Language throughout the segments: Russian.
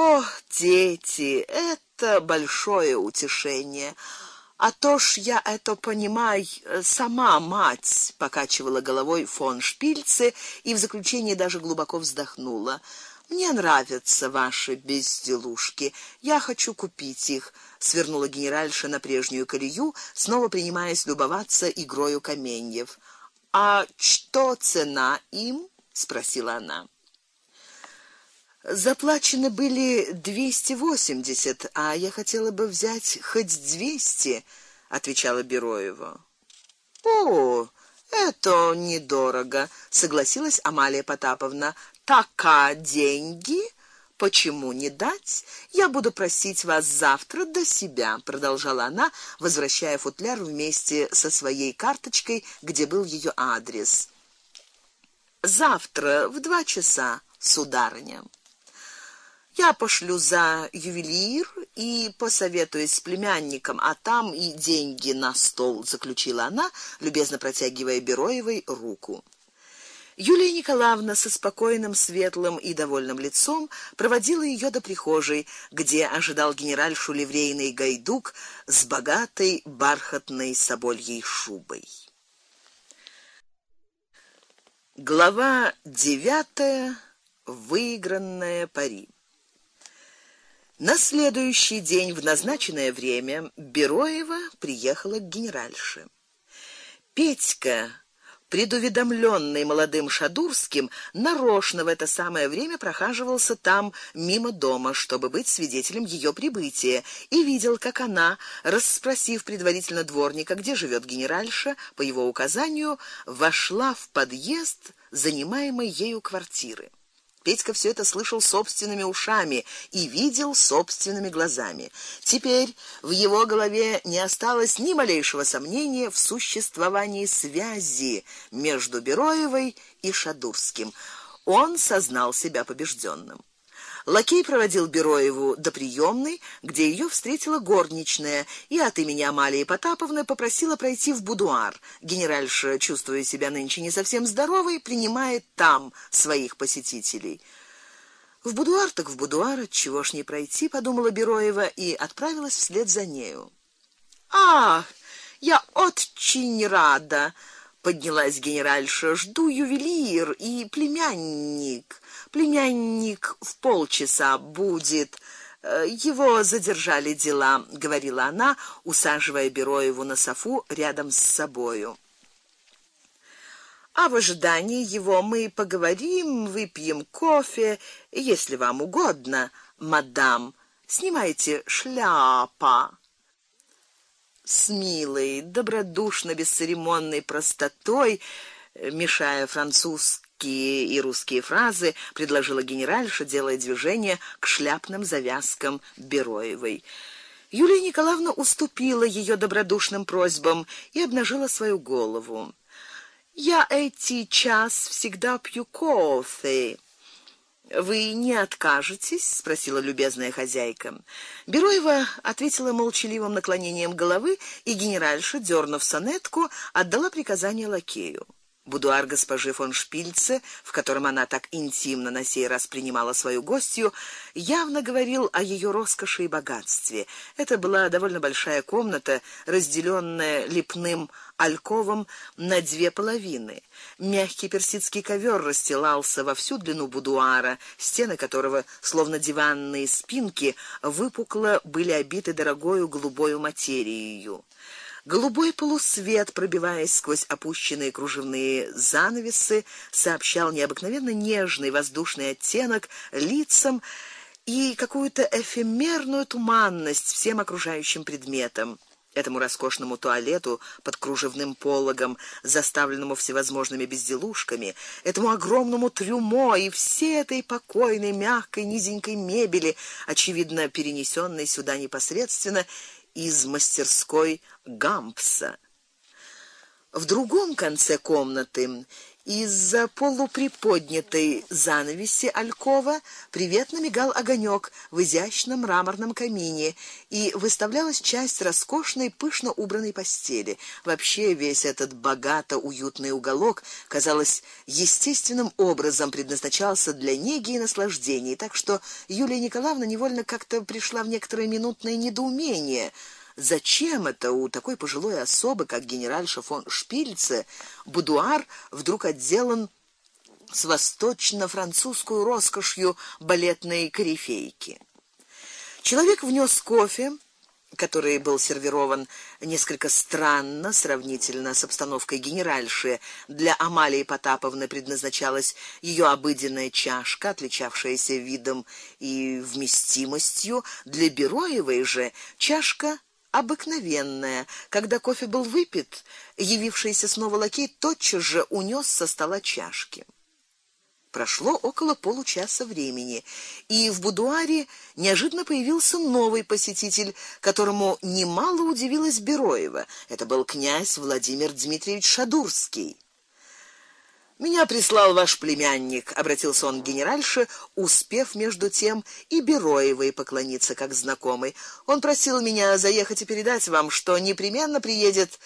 О, дети, это большое утешение. А то ж я это понимай, сама мать, покачивала головой фон Шпильце и в заключение даже глубоко вздохнула. Мне нравятся ваши безделушки. Я хочу купить их, свернула генеральша на прежнюю колею, снова принимаясь любоваться игрою каменьев. А что цена им? спросила она. Заплачены были двести восемьдесят, а я хотела бы взять хоть двести, отвечала Бероева. О, это недорого, согласилась Амалия Потаповна. Така деньги? Почему не дать? Я буду просить вас завтра до себя, продолжала она, возвращая футляр вместе со своей карточкой, где был ее адрес. Завтра в два часа, сударыня. Я пошлю за ювелир и посоветуюсь с племянником, а там и деньги на стол, заключила она, любезно протягивая Бероевой руку. Юлия Николаевна со спокойным, светлым и довольным лицом проводила ее до прихожей, где ожидал генеральшу ливрейный гайдук с богатой бархатной собольей шубой. Глава девятая. Выигранная пари. На следующий день в назначенное время Бероева приехала к генеральше. Петька предуведомленный молодым Шадурским, нарочно в это самое время прохаживался там мимо дома, чтобы быть свидетелем ее прибытия, и видел, как она, расспросив предварительно дворника, где живет генеральша, по его указанию, вошла в подъезд занимаемой ею квартиры. Петька все это слышал собственными ушами и видел собственными глазами. Теперь в его голове не осталось ни малейшего сомнения в существовании связи между Бероевой и Шадурским. Он сознал себя побежденным. Лакей проводил Бероеву до приёмной, где её встретила горничная, и от имени Амалии Потаповны попросила пройти в будуар. Генеральша, чувствуя себя нынче не совсем здоровой, принимает там своих посетителей. В будуар так в будуар, чего ж не пройти, подумала Бероева и отправилась вслед за нею. А, я очень рада, поднялась генеральша. Жду ювелир и племянник племянник в полчаса будет. Э, его задержали дела, говорила она, усаживая Бероеву на софу рядом с собою. А в ожидании его мы поговорим, выпьем кофе, если вам угодно, мадам. Снимайте шляпа. С милой, добродушно бесцеремонной простотой, мешая французский русские и русские фразы, предложила генеральша, делая движение к шляпным завязкам Бероевой. Юлия Николаевна уступила ее добродушным просьбам и обнажила свою голову. Я эти час всегда пью кофе. Вы не откажетесь? спросила любезная хозяйка. Бероева ответила молчаливым наклонением головы, и генеральша, дернув сонетку, отдала приказание лакею. Будуар госпожи фон Шпильце, в котором она так интимно на сей раз принимала свою гостью, явно говорил о ее роскоши и богатстве. Это была довольно большая комната, разделенная лепным альковом на две половины. Мягкий персидский ковер расстилался во всю длину будуара, стены которого, словно диванные спинки, выпукло были обиты дорогою голубой материей. Голубой полусвет, пробиваясь сквозь опущенные кружевные занавесы, сообщал необыкновенно нежный воздушный оттенок лицам и какую-то эфемерную туманность всем окружающим предметам. Этому роскошному туалету под кружевным пологом, заставленному всевозможными безделушками, этому огромному трюмо и всей этой покойной, мягкой, низенькой мебели, очевидно перенесенной сюда непосредственно из мастерской Гампса. В другом конце комнаты Из-за полуприподнятой занавеси алькова приветно мигал огонек в изящном мраморном камине, и выставлялась часть роскошной пышно убранной постели. Вообще весь этот богато уютный уголок, казалось, естественным образом предназначался для неги и наслаждений, так что Юлия Николаевна невольно как-то пришла в некоторое минутное недоумение. Зачем это у такой пожилой особы, как генеральша фон Шпильце, будуар вдруг отделан с восточно-французскую роскошью балетной корифейки? Человек внес кофе, который был сервирован несколько странно сравнительно с обстановкой генеральши. Для Амалии Потаповны предназначалась ее обыденная чашка, отличавшаяся видом и вместимостью, для Бероевой же чашка обыкновенная. Когда кофе был выпит, явившийся снова лакей тотчас же унес со стола чашки. Прошло около получаса времени, и в будуаре неожиданно появился новый посетитель, которому немало удивилась Бероева. Это был князь Владимир Дмитриевич Шадурский. Меня прислал ваш племянник, обратился он к генеральше, успев между тем и Бероевой поклониться как знакомый. Он просил меня заехать и передать вам, что непременно приедет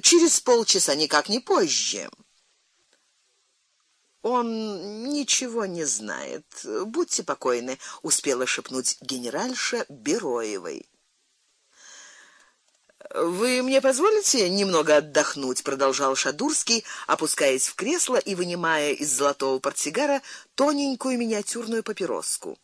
через полчаса, никак не позже. Он ничего не знает. Будьте покойны, успела шепнуть генеральша Бероевой. Вы мне позволите немного отдохнуть, продолжал Шадурский, опускаясь в кресло и вынимая из золотого портсигара тоненькую миниатюрную папироску.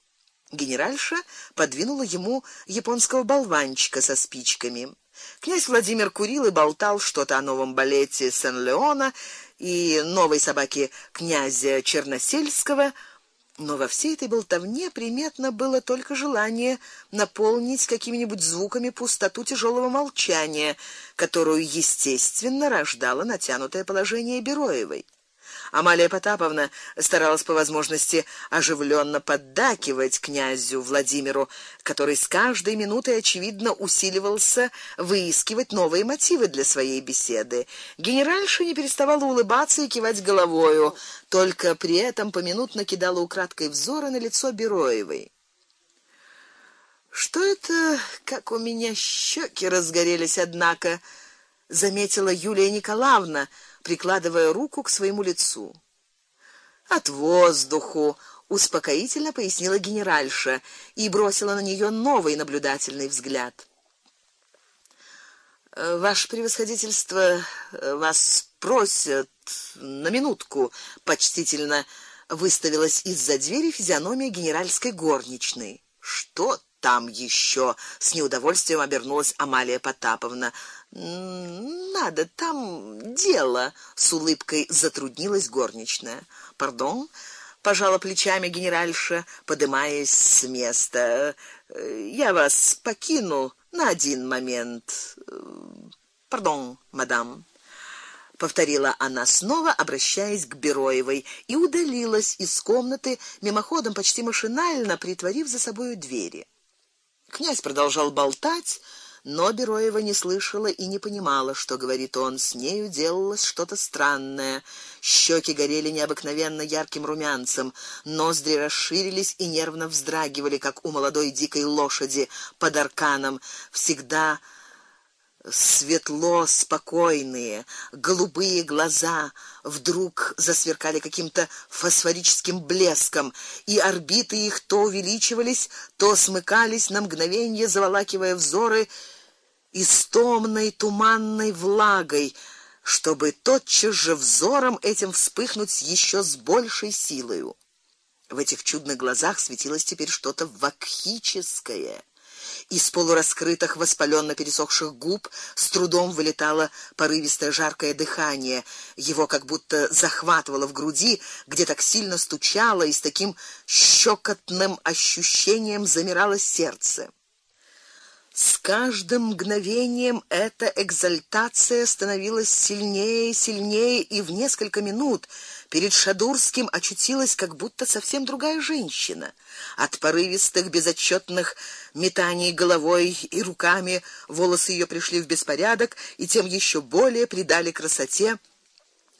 Генеральша подвинула ему японского болванчика со спичками. Князь Владимир курил и болтал что-то о новом балете Сен-Леона и новой собаке князя Черносельского. Но во всей этой болтовне приметно было только желание наполнить какими-нибудь звуками пустоту тяжелого молчания, которую естественно рождало натянутое положение Бероевой. Амалия Потаповна старалась по возможности оживленно поддакивать князю Владимиру, который с каждой минутой очевидно усиливался выискивать новые мотивы для своей беседы. Генеральша не переставала улыбаться и кивать головою, только при этом поминутно кидала украдкой взоры на лицо Бероевой. Что это, как у меня щеки разгорелись, однако, заметила Юлия Николаевна прикладывая руку к своему лицу. От воздуху, успокоительно пояснила генеральша и бросила на нее новый наблюдательный взгляд. «Э, ваше превосходительство, э, вас просят на минутку, почтительно выставилась из-за двери физиономия генеральской горничной. Что там еще? с неудовольствием обернулась Амалия Потаповна. Надо, там дело, с улыбкой затруднилась горничная. Пардон, пожала плечами генеральша, поднимаясь с места. Я вас покину на один момент. Пардон, мадам повторила она снова, обращаясь к Бероевой, и удалилась из комнаты мимоходом почти машинально, притворив за собою двери. Князь продолжал болтать, но Бероева не слышала и не понимала, что говорит он. С нею делалось что-то странное. Щеки горели необыкновенно ярким румянцем, ноздри расширились и нервно вздрагивали, как у молодой дикой лошади под арканом, всегда светло спокойные, голубые глаза вдруг засверкали каким-то фосфорическим блеском, и орбиты их то увеличивались, то смыкались на мгновение, заволакивая взоры истомной туманной влагой, чтобы тотчас же взором этим вспыхнуть еще с большей силой. В этих чудных глазах светилось теперь что-то вакхическое. Из полураскрытых воспаленно пересохших губ с трудом вылетало порывистое жаркое дыхание. Его как будто захватывало в груди, где так сильно стучало и с таким щекотным ощущением замирало сердце. С каждым мгновением эта экзальтация становилась сильнее и сильнее, и в несколько минут перед Шадурским очутилась как будто совсем другая женщина. От порывистых безотчетных метаний головой и руками волосы ее пришли в беспорядок и тем еще более придали красоте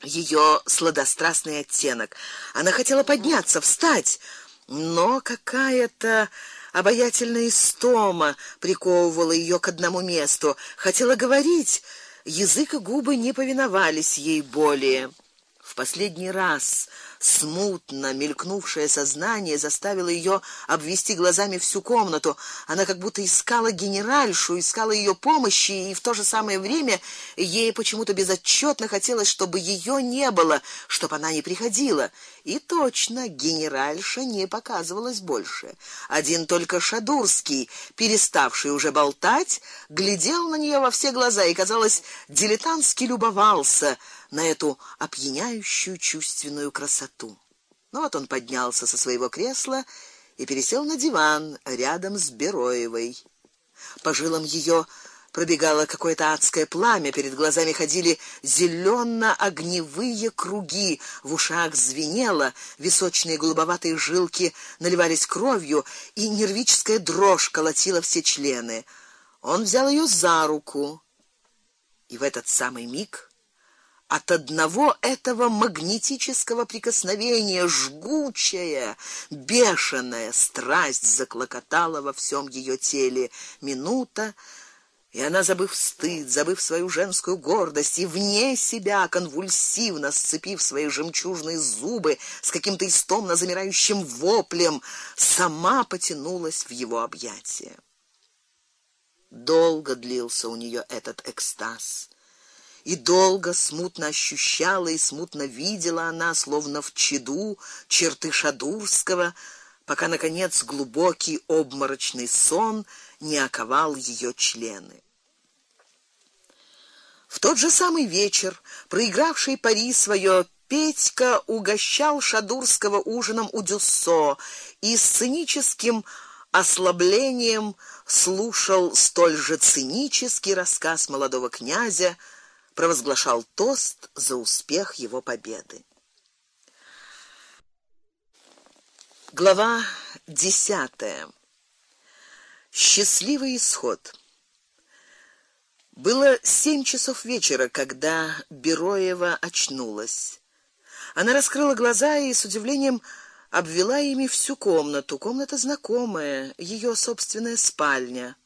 ее сладострастный оттенок. Она хотела подняться, встать, но какая-то обаятельная истома приковывала ее к одному месту. Хотела говорить, язык и губы не повиновались ей более. В последний раз Смутно мелькнувшее сознание заставило ее обвести глазами всю комнату. Она как будто искала генеральшу, искала ее помощи, и в то же самое время ей почему-то безотчетно хотелось, чтобы ее не было, чтобы она не приходила. И точно, генеральша не показывалась больше. Один только Шадурский, переставший уже болтать, глядел на нее во все глаза и, казалось, дилетантски любовался на эту опьяняющую чувственную красоту. Ну вот он поднялся со своего кресла и пересел на диван рядом с Бероевой. По жилам ее пробегало какое-то адское пламя, перед глазами ходили зелёно-огневые круги, в ушах звенело, височные голубоватые жилки наливались кровью, и нервическая дрожь колотила все члены. Он взял ее за руку, и в этот самый миг от одного этого магнетического прикосновения жгучая, бешеная страсть заклокотала во всем ее теле. Минута, и она, забыв стыд, забыв свою женскую гордость и вне себя конвульсивно сцепив свои жемчужные зубы с каким-то истомно замирающим воплем, сама потянулась в его объятия. Долго длился у нее этот экстаз и долго смутно ощущала и смутно видела она, словно в чаду, черты Шадурского, пока наконец глубокий обморочный сон не оковал ее члены. В тот же самый вечер, проигравший пари свое Петька угощал Шадурского ужином у Дюссо и сценическим ослаблением слушал столь же цинический рассказ молодого князя провозглашал тост за успех его победы. Глава десятая. Счастливый исход. Было семь часов вечера, когда Бероева очнулась. Она раскрыла глаза и с удивлением обвела ими всю комнату. Комната знакомая, ее собственная спальня.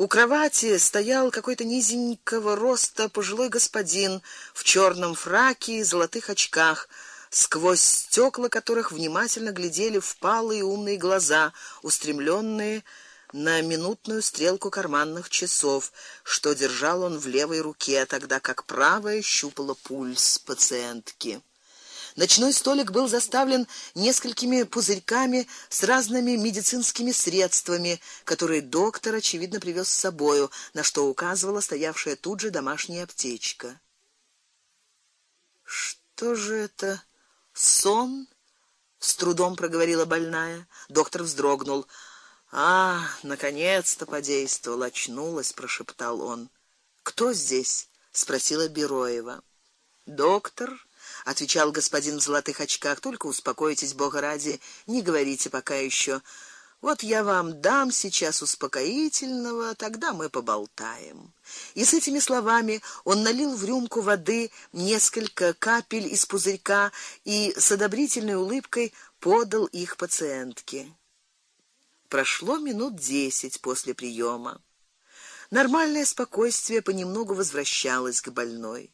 У кровати стоял какой-то низенького роста пожилой господин в черном фраке и золотых очках, сквозь стекла которых внимательно глядели впалые умные глаза, устремленные на минутную стрелку карманных часов, что держал он в левой руке, тогда как правая щупала пульс пациентки. Ночной столик был заставлен несколькими пузырьками с разными медицинскими средствами, которые доктор очевидно привез с собою, на что указывала стоявшая тут же домашняя аптечка. Что же это? Сон? с трудом проговорила больная. Доктор вздрогнул. А, наконец-то подействовал, очнулась, прошептал он. Кто здесь? спросила Бероева. Доктор отвечал господин в золотых очках. Только успокойтесь, Бога ради, не говорите пока еще. Вот я вам дам сейчас успокоительного, тогда мы поболтаем. И с этими словами он налил в рюмку воды несколько капель из пузырька и с одобрительной улыбкой подал их пациентке. Прошло минут десять после приема. Нормальное спокойствие понемногу возвращалось к больной.